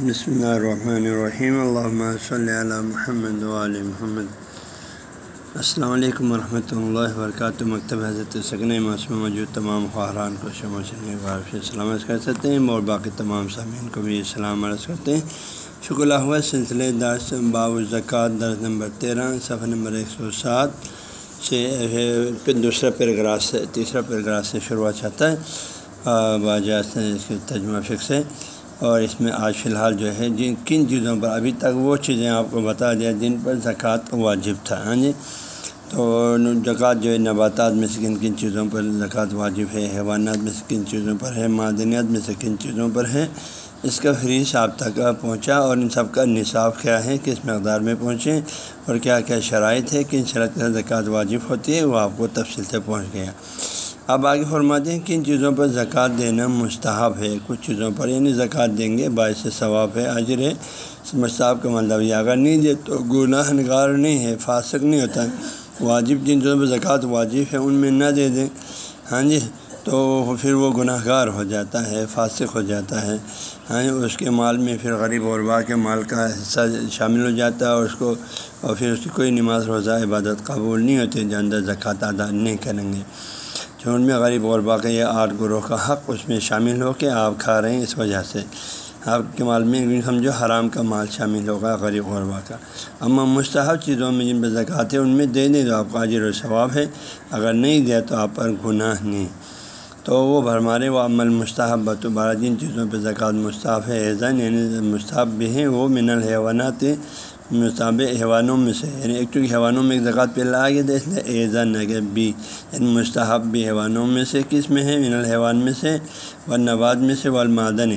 بسم اللہ الرحمن الرحیم اللہ صلی علی محمد علیہ محمد السلام علیکم ورحمۃ اللہ وبرکاتہ مکتب حضرت سکن موسم موجود تمام خواہران کو شمع سے سلامت کر سکتے ہیں اور باقی تمام سامعین کو بھی سلام عرض کرتے ہیں۔ شکر اللہ سلسلے درس باب الزکوٰۃ درس نمبر تیرہ، صفحہ نمبر ایک سو سات سے دوسرا پیراگراف سے، تیسرا پیراگراف سے شروعات چاہتا ہے۔ باجا سے اس کے تجمہ فکس ہے۔ اور اس میں آج فی الحال جو ہے جن کن چیزوں پر ابھی تک وہ چیزیں آپ کو بتا دیا جن پر زکوٰۃ واجب تھا ہاں جی؟ تو زکوٰۃ جو ہے نباتات میں سے کن کن چیزوں پر زکوٰۃ واجب ہے، حیوانات میں سے کن چیزوں پر ہے، معدنیات میں سے کن چیزوں پر ہے، اس کا فریش آپ تک پہنچا اور ان سب کا نصاب کیا ہے، کس مقدار میں پہنچیں اور کیا کیا شرائط ہے، کن شرط کے زکوٰۃ واجب ہوتی ہے، وہ آپ کو تفصیل سے پہنچ گیا۔ اب آگے فرماتے ہیں کن چیزوں پر زکوٰۃ دینا مستحب ہے؟ کچھ چیزوں پر یعنی زکوٰۃ دیں گے، باعث ثواب ہے، اجر ہے۔ مستحب کا مطلب یہ، اگر نہیں دے تو گناہ نگار نہیں ہے، فاسق نہیں ہوتا۔ واجب جن چیزوں پر زکوٰۃ واجب ہے، ان میں نہ دے دیں۔ ہاں جی تو پھر وہ گناہ گار ہو جاتا ہے، فاسق ہو جاتا ہے۔ ہاں جی اس کے مال میں پھر غریب غربا کے مال کا حصہ شامل ہو جاتا ہے، اور اس کو، اور پھر اس کی کوئی نماز، روزہ، عبادت قبول نہیں ہوتی، جو اندر زکوٰۃ ادا نہیں کریں گے۔ جو ان میں غریب اور باقی یہ آٹھ گروہ کا حق اس میں شامل ہو کے آپ کھا رہے ہیں اس وجہ سے۔ آپ کے مال میں سمجھو حرام کا مال شامل ہوگا، غریب غربا کا اما مستحب چیزوں میں جن پہ زکوٰۃ ہے، ان میں دے دیں تو آپ کا عجر و ثواب ہے۔ اگر نہیں دیا تو آپ پر گناہ نہیں۔ تو وہ بھرمارے وہ عمل مستحب تو بارہ جن چیزوں پہ زکوٰۃ مستحب ہے۔ ایزن یعنی مستحب بھی ہیں، وہ من الحیوانات مصاب حیوانوں میں سے یعنی ایک چونکہ حیوانوں میں ایک زکوٰۃ پہ لا گیا تو اس لیے ایزن نگر بی یعنی مستحب بھی حیوانوں میں سے کس میں ہے؟ من الحیوان میں سے و نباد میں سے والمادن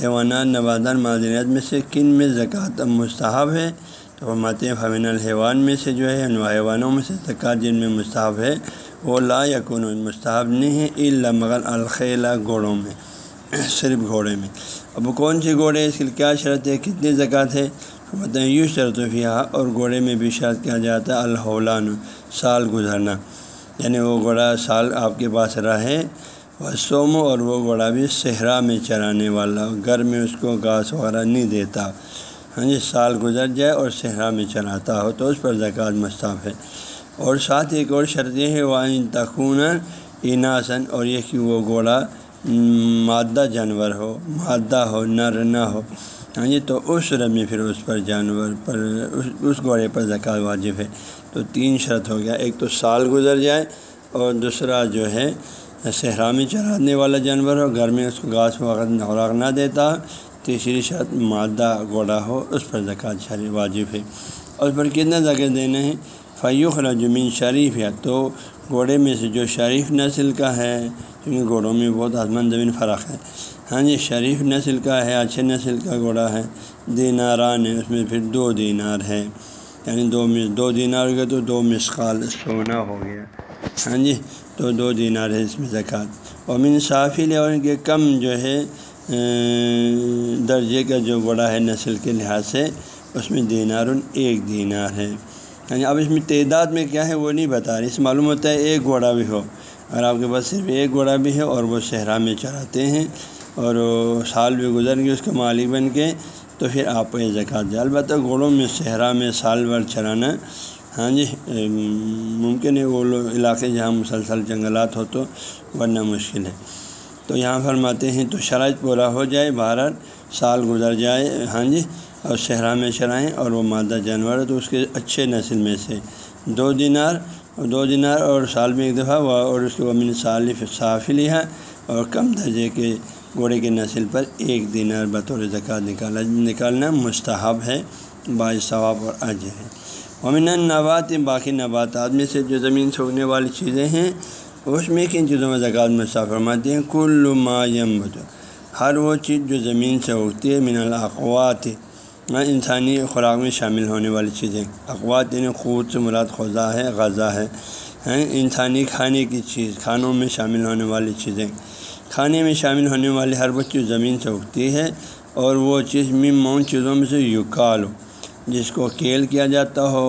حیوانات نبادان معدنیات میں سے کن میں زکوٰۃ مستحب ہے؟ تو فرماتے ہیں، فمن الحیوان میں سے جو ہے یعنی حیوانوں میں سے زکوٰۃ جن میں مستحب ہے، وہ لا یقون مستحب نہیں ہے الا مغل الخیلا گھوڑوں میں، صرف گھوڑے میں۔ اب کون سی گھوڑے اس کے لیے کیا شرط ہے؟ کتنی زکوٰۃ ہے؟ بتائیں یوں شرط اور گھوڑے میں بھی شرط کیا جاتا ہے، الحولان، سال گزرنا یعنی وہ گھوڑا سال آپ کے پاس رہے وہ سوم اور وہ گھوڑا بھی صحرا میں چرانے والا، گھر میں اس کو گھاس وغیرہ نہیں دیتا۔ ہاں جی سال گزر جائے اور صحرا میں چراتا ہو تو اس پر زکوٰۃ مستعف ہے۔ اور ساتھ ایک اور شرط یہ ہے وہ تخون اناسن اور یہ کہ وہ گھوڑا مادہ جانور ہو، مادہ ہو، نر نہ ہو۔ ہاں جی تو اس رب میں پھر اس پر جانور پر، اس گھوڑے پر زکوٰۃ واجب ہے۔ تو تین شرط ہو گیا۔ ایک تو سال گزر جائے اور دوسرا جو ہے، صحرا میں چرانے والا جانور ہو، گھر میں اس کو گھاس وغیرہ خوراک نہ دیتا۔ تیسری شرط، مادہ گھوڑا ہو، اس پر زکوٰۃ شریف واجب ہے۔ اور اس پر کتنا زکر دینا ہے؟ فیوخ رجمین شریف ہے تو گھوڑے میں سے جو شریف نسل کا ہے، کیونکہ گھوڑوں میں بہت آسمان زمین فرق ہے۔ ہاں جی شریف نسل کا ہے، اچھے نسل کا گھوڑا ہے، دیناران ہے، اس میں پھر دو دینار ہے یعنی دو دو دینار ہو گیا تو دو مسقال سونا ہو گیا۔ ہاں جی تو دو دینار ہے اس میں زکوٰۃ۔ اور من صافی اور ان کے کم جو ہے درجے کا جو گھوڑا ہے نسل کے لحاظ سے، اس میں دینار ایک دینار ہے۔ یعنی اب اس میں تعداد میں کیا ہے وہ نہیں بتا رہی اس معلوم ہوتا ہے ایک گھوڑا بھی ہو۔ اگر آپ کے پاس صرف ایک گھوڑا بھی ہے اور وہ صحرا میں چڑھاتے ہیں اور سال بھی گزر گئے اس کے مالک بن کے، تو پھر آپ کو یہ زکوٰۃ دے البتہ گھوڑوں میں، صحرا میں سال بھر چرانا ہاں جی ممکن ہے وہ لوگ علاقے جہاں مسلسل جنگلات ہو تو، ورنہ مشکل ہے۔ تو یہاں فرماتے ہیں، تو شرائط پورا ہو جائے بھارت سال گزر جائے ہاں جی اور صحرا میں چرائیں اور وہ مادہ جانور ہے تو اس کے اچھے نسل میں سے۔ دو دینار دو دینار اور سال میں ایک دفعہ اور اس کے ومن صالف صافلی ہے اور کم درجے کے گھوڑے کی نسل پر ایک دینار بطور زکوٰۃ نکالا، نکالنا مستحب ہے، باعث ثواب اور عج ہے۔ امن نبات باقی نباتات میں سے جو زمین سے اگنے والی چیزیں ہیں، اس میں کن چیزوں میں زکوٰۃ مستحب فرماتے ہیں؟ کل ما یم ہر وہ چیز جو زمین سے اگتی ہے، من الاقوات یعنی انسانی خوراک میں شامل ہونے والی چیزیں۔ اقوات یعنی خود سے مراد خزا ہے، غذا ہے یعنی انسانی کھانے کی چیز، کھانوں میں شامل ہونے والی چیزیں۔ کھانے میں شامل ہونے والی ہر وہ چیز زمین سے اگتی ہے اور وہ چیز مون چیزوں میں سے یوکال جس کو کیل کیا جاتا ہو۔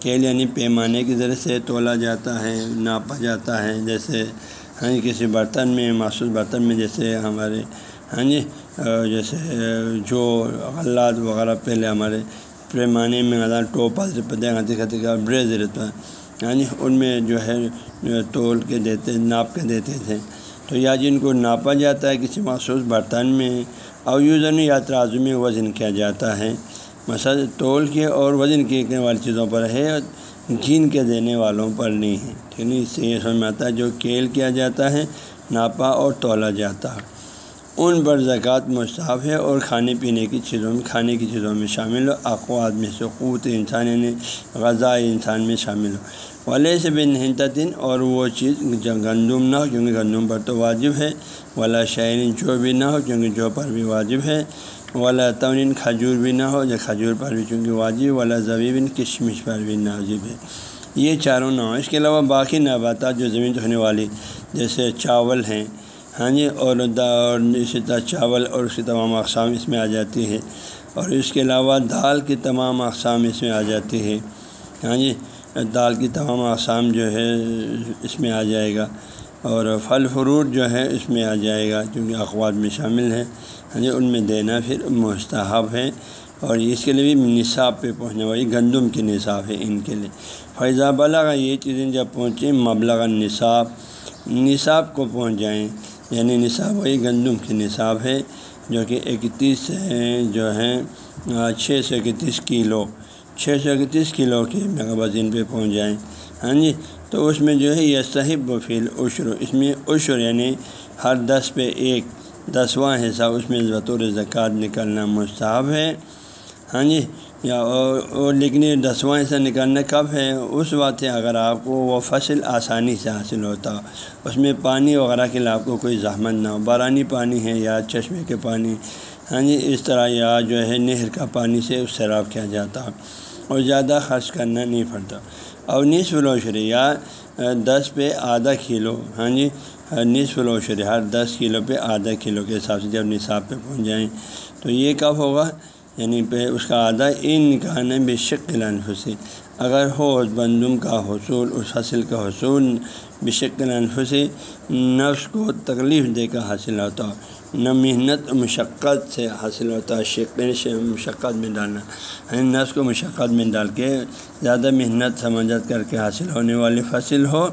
کیل یعنی پیمانے کے ذریعے سے تولا جاتا ہے، ناپا جاتا ہے۔ جیسے ہاں جی، کسی برتن میں، مخصوص برتن میں جیسے ہمارے ہاں جی جیسے جو غلات وغیرہ پہلے ہمارے پیمانے میں ٹوپا سے پتہ کا بریز رہتا ہے ہاں جی ان میں جو ہے، تول کے دیتے، ناپ کے دیتے تھے۔ تو یا جن کو ناپا جاتا ہے، کسی مخصوص برتن میں اور یوزن یا ترازو میں وزن کیا جاتا ہے۔ مثلا تول کے اور وزن کیے والی چیزوں پر ہے گین کے دینے والوں پر نہیں ہے۔ ٹھیک ہے اس سے یہ سمجھ میں آتا ہے جو کیل کیا جاتا ہے، ناپا اور تولا جاتا۔ ہے ان پر زکوٰۃ مصطاف ہے اور کھانے پینے کی چیزوں میں کھانے کی چیزوں میں شامل ہو۔ اقوات میں سقوط انسان یعنی غذا انسان میں شامل ہو۔ والے سے بن ہنتن اور وہ چیز گندم نہ ہو، کیونکہ گندم پر تو واجب ہے۔ ولا شعین جو بھی نہ ہو، کیونکہ جو پر بھی واجب ہے۔ ولا تون کھجور بھی نہ ہو، یا کھجور پر بھی چونکہ واجب والا زبیبن کشمش پر بھی ناجب ہے۔ یہ چاروں نہ اس کے علاوہ باقی نباتات جو زمین ہونے والی، جیسے چاول ہیں ہاں جی اور اور اسی طرح چاول اور اس کی تمام اقسام اس میں آ جاتی ہے اور اس کے علاوہ دال کی تمام اقسام اس میں آ جاتی ہے ہاں جی دال کی تمام اقسام جو ہے، اس میں آ جائے گا۔ اور پھل فروٹ جو ہے، اس میں آ جائے گا کیونکہ اخبار میں شامل ہے ہاں جی ان میں دینا پھر مستحب ہے اور اس کے لیے بھی نصاب پہ پہنچنے والی گندم کے نصاب ہے ان کے لیے۔ فیضا بلغ یہ چیزیں جب پہنچیں، مبلغ نصاب نصاب کو پہنچ جائیں یعنی نصاب، وہی گندم کی نصاب ہے، جو کہ اکتیس جو ہیں چھ سو اکتیس کلو۔ چھ سو اکتیس کلو کے وزن پہ پہنچ جائیں۔ ہاں جی؟ تو اس میں جو ہے، یہ صحیح و فیل عشر، اس میں عشر یعنی ہر دس پہ ایک، دسواں حصہ اس میں بطور زکوٰۃ نکلنا مستحب ہے۔ ہاں جی؟ یا اور لیکن یہ دسواں حصہ نکالنا کب ہے؟ اس وقت ہے اگر آپ کو وہ فصل آسانی سے حاصل ہوتا ہو اس میں پانی وغیرہ کے لیے آپ کو کوئی زحمت نہ ہو۔ بارانی پانی ہے یا چشمے کے پانی ہاں جی اس طرح یا جو ہے نہر کا پانی سے اس سیراب کیا جاتا۔ اور زیادہ خرچ کرنا نہیں پڑتا۔ اور نصف لوشری یا دس پہ آدھا کلو ہاں جی نصف لوشری ہر دس کلو پہ آدھا کلو کے حساب سے جب نصاب پہ پہنچ جائیں تو یہ کب ہوگا؟ یعنی پہ اس کا آدھا ان نکالنے بے شکل انفسی اگر ہو بندم کا حصول، اس حاصل کا حصول بشکل انفسی نفس کو تکلیف دے کر حاصل ہوتا ہو نہ محنت مشقت سے حاصل ہوتا ہے شکل سے مشقت میں ڈالنا۔ یعنی نفس کو مشقت میں ڈال کے زیادہ محنت، سمجھت کر کے حاصل ہونے والی فصل ہو،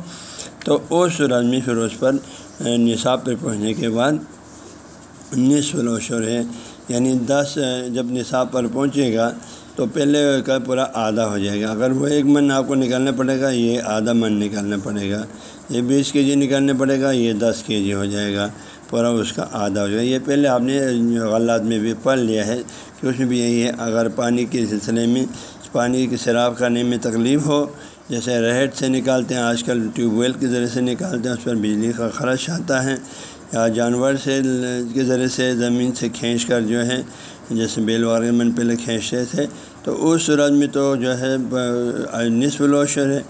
تو اس رزمی فروز پر نصاب پہ پہنچنے کے بعد نصف الوشر ہے۔ یعنی دس جب نصاب پر پہنچے گا تو پہلے کا پورا آدھا ہو جائے گا۔ اگر وہ ایک من آپ کو نکالنا پڑے گا، یہ آدھا من نکالنا پڑے گا۔ یہ بیس کے جی نکالنا پڑے گا، یہ دس کے جی ہو جائے گا۔ پورا اس کا آدھا ہو جائے گا۔ یہ پہلے آپ نے غلط میں بھی پڑھ لیا ہے کہ اس میں بھی یہی ہے، اگر پانی کے سلسلے میں، پانی کی سیراب کرنے میں تکلیف ہو، جیسے ریٹ سے نکالتے ہیں، آج کل ٹیوب ویل کے ذریعے سے نکالتے ہیں، اس پر بجلی کا خرچ آتا ہے۔ یا جانور سے، کے ذریعے سے زمین سے کھینچ کر جو ہے، جیسے بیل وغیرہ من پہلے کھینچتے تھے، تو اس صورت میں تو جو ہے نصف العشر ہے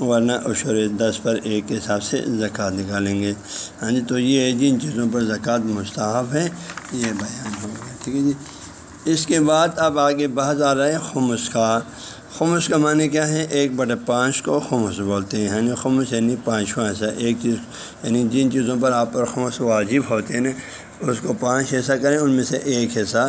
ورنہ عشر دس پر ایک کے حساب سے زکوٰۃ نکالیں گے۔ ہاں جی تو یہ جن جی، چیزوں پر زکوٰۃ مستحب ہے، یہ بیان ہو گیا، ٹھیک ہے جی۔ اس کے بعد اب آگے بحث آ رہا ہے، خمس کا۔ خمس کا معنی کیا ہے ایک بٹے پانچ کو خمس بولتے ہیں یعنی خمس یعنی پانچواں ایسا ایک چیز یعنی جن چیزوں پر آپ پر خمس واجب ہوتے ہیں، اس کو پانچ حصہ کریں، ان میں سے ایک حصہ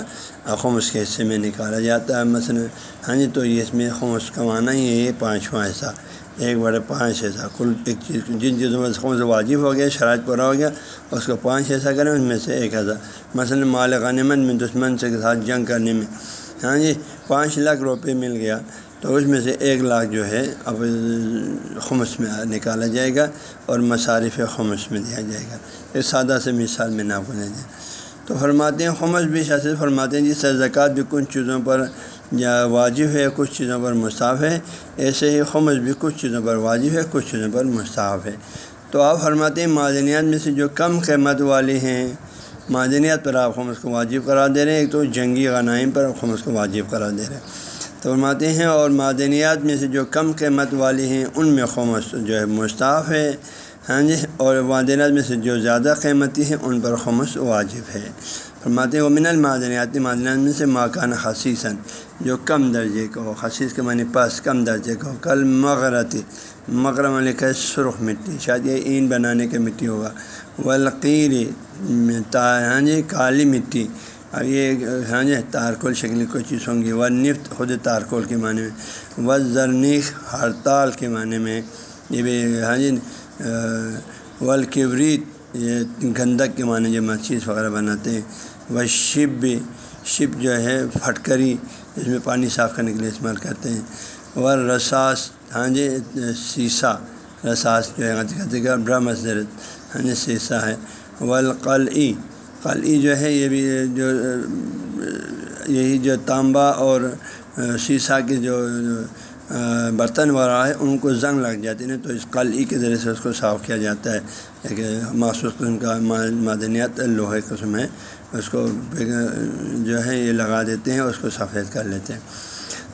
خمس کے حصے میں نکالا جاتا ہے۔ مثلا ہاں جی تو یہ اس میں خمس کا معنی ہی ہے، یہ پانچواں حصہ ایک بڑے پانچ حصہ۔ کل ایک چیز، جن چیزوں میں خمس واجب ہو گیا، شرائط پورا ہو گیا، اس کو پانچ حصہ کریں، ان میں سے ایک حصہ۔ مثلاً مال غنیمت میں دشمن سے ساتھ جنگ کرنے میں ہاں جی پانچ لاکھ روپے مل گیا۔ تو اس میں سے ایک لاکھ جو ہے اب خمس میں نکالا جائے گا اور مصارف خمس میں دیا جائے گا۔ ایک سادہ سے مثال میں نہ بولے جائے تو فرماتے ہیں خمس بھی شاست فرماتے ہیں جی جس سے زکوٰۃ بھی کچھ چیزوں پر یا واجب ہے، کچھ چیزوں پر مصطاف ہے۔ ایسے ہی خمس بھی کچھ چیزوں پر واجب ہے، کچھ چیزوں پر مصطاف ہے۔ تو آپ فرماتے ہیں معدنیات میں سے جو کم قیمت والی ہیں، معدنیات پر آپ خمس کو واجب کرا دے رہے ہیں، ایک تو جنگی غنائم پر خمس کو واجب کرا دے رہے ہیں۔ تو فرماتے ہیں اور معدنیات میں سے جو کم قیمت والی ہیں، ان میں خمس جو ہے، مستعف ہے۔ ہاں جی اور معدنیات میں سے جو زیادہ قیمتی ہیں، ان پر خمس واجب ہے۔ فرماتے ہیں وہ من المعدنیاتی معدنیات میں سے ماکان خصیصاً، جو کم درجے کا ہو۔ خصیص کے معنی پاس کم درجے کا ہو۔ کل مغرتی مکرم علی کا سرخ مٹی، شاید یہ این بنانے کی مٹی ہوگا۔ ولقیر ہاں جی کالی مٹی اب یہ ہاں جی تارکول شکل کوئی چیز ہوں گی۔ و نفت خود تارکول کے معنی میں و زرنیخ ہڑتال کے معنی میں۔ یہ بھی ہاں جی ولکبریت یہ گندک کے معنی جو مچھیز وغیرہ بناتے ہیں۔ وہ شپ بھی، شپ جو ہے پھٹکری جس میں پانی صاف کرنے کے لیے استعمال کرتے ہیں۔ اور رساس ہاں جی سیسا۔ رساس جو ہے برا مسرت ہاں جی سیسا ہے۔ والقلعی قلعی جو ہے یہ بھی جو، یہی جو تانبا اور سیسا کے جو برتن وغیرہ ہے ان کو زنگ لگ جاتی ہے تو اس قلعی کے ذریعے سے اس کو صاف کیا جاتا ہے ایک مخصوص قسم کا معدنیات لوہے قسم ہے، اس کو جو ہے یہ لگا دیتے ہیں، اس کو سفید کر لیتے ہیں،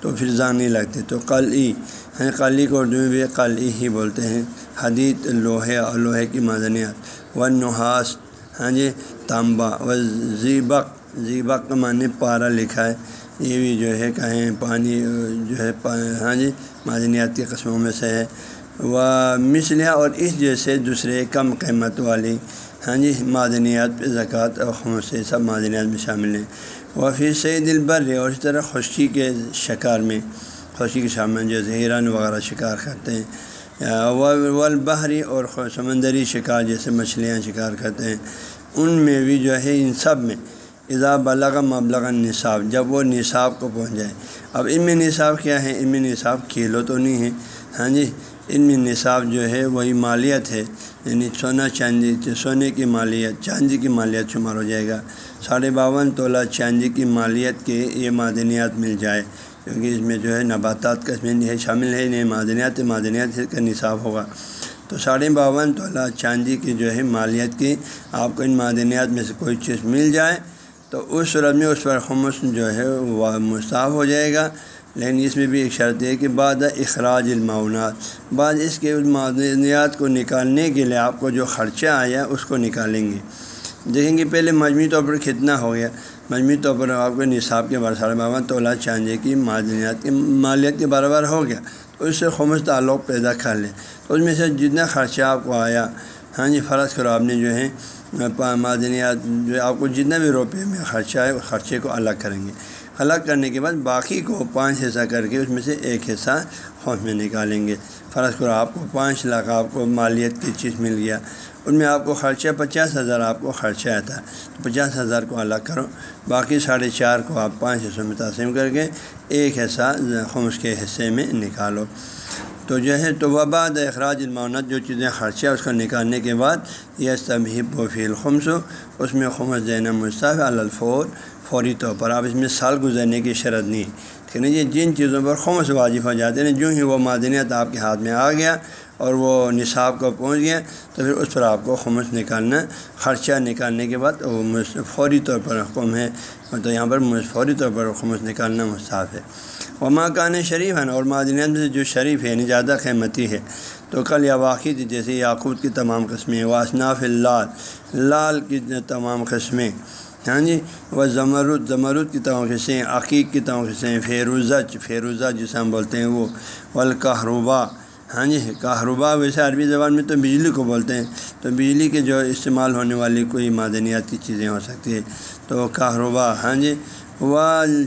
تو پھر زنگ نہیں لگتی۔ تو قلعی ہیں قلعی کو اردو میں بھی قلعی ہی بولتے ہیں، حدید لوہے اور لوہے کی معدنیات و نحاس ہاں جی تانبا و زیبق زیبق کا معنی پارا لکھا ہے۔ یہ بھی جو ہے کہیں پانی، جو ہے ہاں جی معدنیات کی قسموں میں سے ہے۔ وہ مسلح اور اس جیسے دوسرے کم قیمت والی ہاں جی معدنیات پہ زکوٰۃ اور سے سب معدنیات میں شامل ہیں۔ وہ پھر سے دل اور اس طرح خشکی کے شکار میں، خشکی کے شامل جو زہران وغیرہ شکار کرتے ہیں۔ والبحری اور سمندری شکار جیسے مچھلیاں شکار کرتے ہیں۔ ان میں بھی جو ہے، ان سب میں اضا بلغ مبلغ نصاب جب وہ نصاب کو پہنچ جائے۔ اب ان میں نصاب کیا ہے؟ ان میں نصاب کھیلو تو نہیں ہے۔ ہاں جی؟ ان میں نصاب جو ہے، وہی مالیت ہے۔ یعنی سونا چاندی، سونے کی مالیت، چاندی کی مالیت شمار ہو جائے گا۔ ساڑھے باون تولہ چاندی کی مالیت کے یہ معدنیات مل جائے۔ کیونکہ اس میں جو ہے نباتات کا اس میں شامل ہے، نہیں معدنیات معدنیات کا نصاب ہوگا۔ تو ساڑھے باون تولہ چاندی کی جو ہے مالیت کی آپ کو ان معدنیات میں سے کوئی چیز مل جائے تو اس صورت میں اس پر خمس جو ہے وہ مستعف ہو جائے گا۔ لیکن اس میں بھی ایک شرط ہے کہ بعد اخراج المعاونات بعد اس کے اس معدنیات کو نکالنے کے لیے آپ کو جو خرچہ آیا اس کو نکالیں گے۔ دیکھیں گے پہلے مجموعی طور پر کتنا ہو گیا۔ مجموعی طور پر آپ کو نصاب کے بار ساڑھے باون تولہ چاندی کی، معدنیات کی، مالیت کے برابر ہو گیا۔ تو اس سے خمس تعلق پیدا کر لیں تو اس میں سے جتنا خرچہ آپ کو آیا ہاں جی فرض کرو آپ نے جو ہے، معدنیات جو آپ کو جتنا بھی روپے میں خرچہ ہے اس خرچے کو الگ کریں گے۔ الگ کرنے کے بعد باقی کو پانچ حصہ کر کے اس میں سے ایک حصہ خوف میں نکالیں گے۔ فرض کرو آپ کو پانچ لاکھ آپ کو مالیت کی چیز مل گیا۔ ان میں آپ کو خرچہ پچاس ہزار آپ کو خرچہ آتا ہے پچاس ہزار کو الگ کرو، باقی ساڑھے چار کو آپ پانچ حصوں میں تقسیم کر کے ایک حصہ خمس کے حصے میں نکالو۔ تو جو ہے، تو وباد اخراج المعاونت جو چیزیں خرچہ اس کو نکالنے کے بعد یہ تبہیب و فی الخمس، اس میں خمس دینا مصطف الفور، فوری طور پر۔ آپ اس میں سال گزرنے کی شرط نہیں۔ ٹھیک ہے یہ جی؟ جن چیزوں پر خمس واجب ہو جاتے ہیں، جو ہی وہ معدنیت آپ کے ہاتھ میں آ گیا اور وہ نصاب کو پہنچ گیا تو پھر اس پر آپ کو خمس نکالنا خرچہ نکالنے کے بعد وہ فوری طور پر حکم ہے۔ تو یہاں پر فوری طور پر خمس نکالنا مصطف ہے۔ وہ مکان شریف ہیں اور معدنیت میں جو شریف ہے یعنی زیادہ قیمتی ہے۔ تو کل یا واقعی تھی، جیسے یاقوت کی تمام قسمیں۔ واسناف لال لال کی تمام قسمیں۔ ہاں جی؟ وہ زمرد زمرد کی تمام قسمیں۔ عقیق کی تمام قسمیں۔ فیروزہ فیروزہ جسے ہم بولتے ہیں وہ۔ ولقہربا ہاں جی کہربا ویسے عربی زبان میں تو بجلی کو بولتے ہیں، تو بجلی کے جو استعمال ہونے والی کوئی معدنیات کی چیزیں ہو سکتی ہے تو کہربا ہاں جی و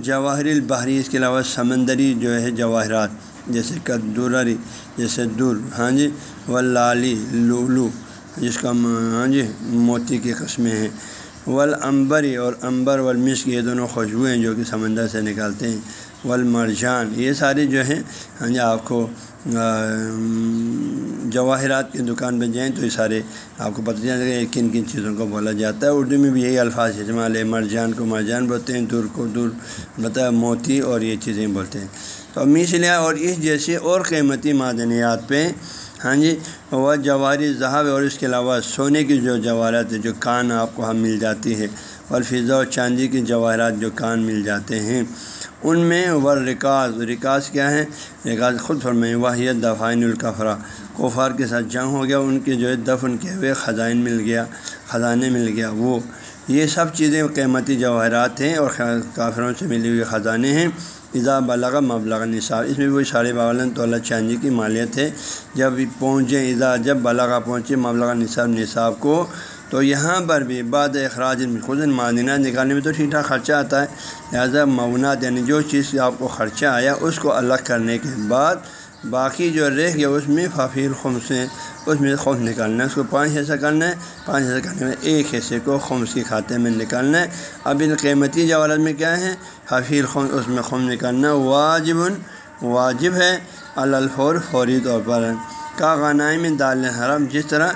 جواہر البحری، اس کے علاوہ سمندری جو ہے جواہرات، جیسے کدورری جیسے دور ہاں جی و لالی لولو، جس کا ہاں جی موتی کی قسمیں ہیں۔ ولعمبری اور امبر والمس یہ دونوں خوشبوئیں جو کہ سمندر سے نکالتے ہیں۔ والمرجان، یہ ساری جو ہیں ہاں جی آپ کو جواہرات کی دکان پہ جائیں تو یہ سارے آپ کو پتہ چلے گا کن کن چیزوں کو بولا جاتا ہے۔ اردو میں بھی یہی الفاظ اجمال مرجان کو مرجان بولتے ہیں دور کو دور بتا مطلب موتی اور یہ چیزیں بولتے ہیں۔ تو میسلیہ اور اس جیسے اور قیمتی معدنیات پہ ہاں جی وہ جواہری ذہب اور اس کے علاوہ سونے کی جو جواہرات جو کان آپ کو ہم مل جاتی ہے، اور فضا اور چاندی کی جواہرات جو کان مل جاتے ہیں۔ ان میں ور رکاز رکاز کیا ہے رکاز خود فرمائیں واحد دفائن القفرا کوفار کے ساتھ جنگ ہو گیا، ان کے جو ہے دفن کیے ہوئے، خزائن مل گیا، خزانے مل گیا۔ وہ، یہ سب چیزیں قیمتی جواہرات ہیں اور کافروں سے ملی ہوئی خزانے ہیں۔ اضا بلغ مبلغ نصاب اس میں وہی ساڑھے باون تولہ چاندی کی مالیت ہے۔ جب پہنچے اضا جب بلغ پہنچے مبلغ نصاب نصاب کو تو یہاں پر بھی بعد اخراج خود معدنات نکالنے میں تو ٹھیک ٹھاک خرچہ آتا ہے، لہٰذا مونات یعنی جو چیز آپ کو خرچہ آیا اس کو الگ کرنے کے بعد باقی جو رہ گیا اس میں ففیل خم سے اس میں خم نکالنا ہے، اس کو پانچ حصہ کرنا ہے، پانچ حصہ کرنے میں ایک حصے کو خمس کے کھاتے میں نکالنا ہے۔ اب ان قیمتی جوالت میں کیا ہے حفیل خم اس میں خم نکالنا واجب واجب ہے الفور فوری طور پر۔ کا غنائی میں دال حرم جس طرح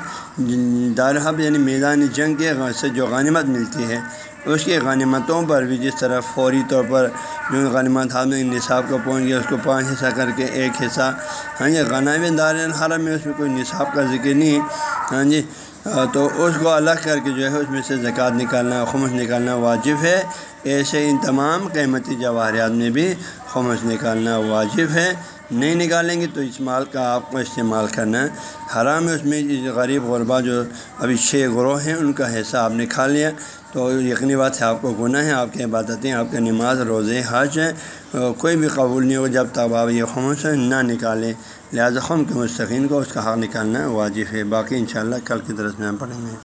دارحب یعنی میدان جنگ کے سے جو غنیمت ملتی ہے، اس کی غنیمتوں پر بھی جس طرح فوری طور پر جو غنیمت میں نصاب کو پہنچ گیا، اس کو پانچ حصہ کر کے ایک حصہ۔ ہاں جی غنائم دار الحرم میں اس میں کوئی نصاب کا ذکر نہیں ہاں جی تو اس کو الگ کر کے جو ہے اس میں سے زکوٰۃ نکالنا، خمس نکالنا واجب ہے۔ ایسے ان تمام قیمتی جواہرات میں بھی خمس نکالنا واجب ہے۔ نہیں نکالیں گے تو اس مال کا آپ کو استعمال کرنا ہے۔ حرام ہے، اس میں غریب غربا جو ابھی چھ گروہ ہیں، ان کا حصہ آپ نے کھا لیا۔ تو یقینی بات ہے، آپ کو گناہ ہے، آپ کی عبادتیں، آپ کے نماز، روزے، حج ہیں۔ کوئی بھی قبول نہیں ہو، جب تک آپ یہ خمس نہ نکالیں۔ لہٰذا خم کے مستقین کو اس کا حق نکالنا واجب ہے۔ باقی انشاءاللہ کل کی طرف میں ہم پڑھیں گے۔